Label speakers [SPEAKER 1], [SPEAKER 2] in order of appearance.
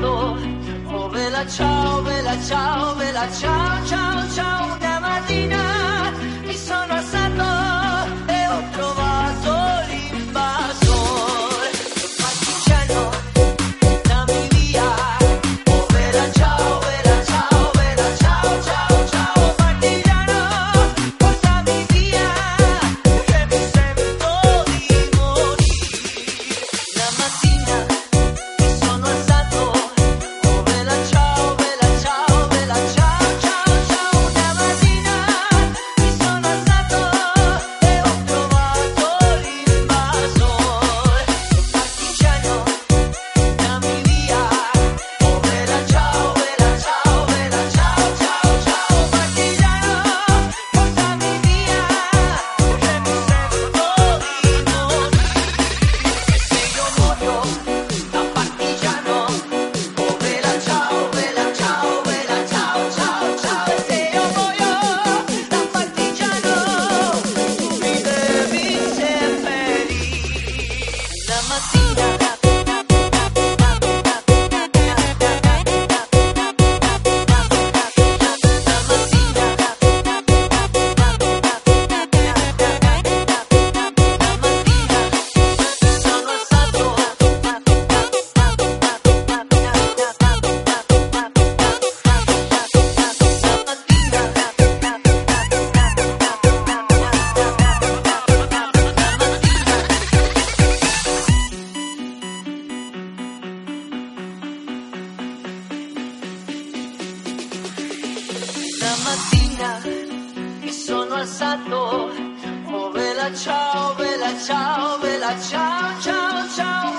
[SPEAKER 1] mondo. Oh bella ciao, bella ciao, bella ciao, ciao, ciao, da mattina mi sono alzato. passato. Oh, bella ciao, bella ciao, bella ciao, ciao, ciao.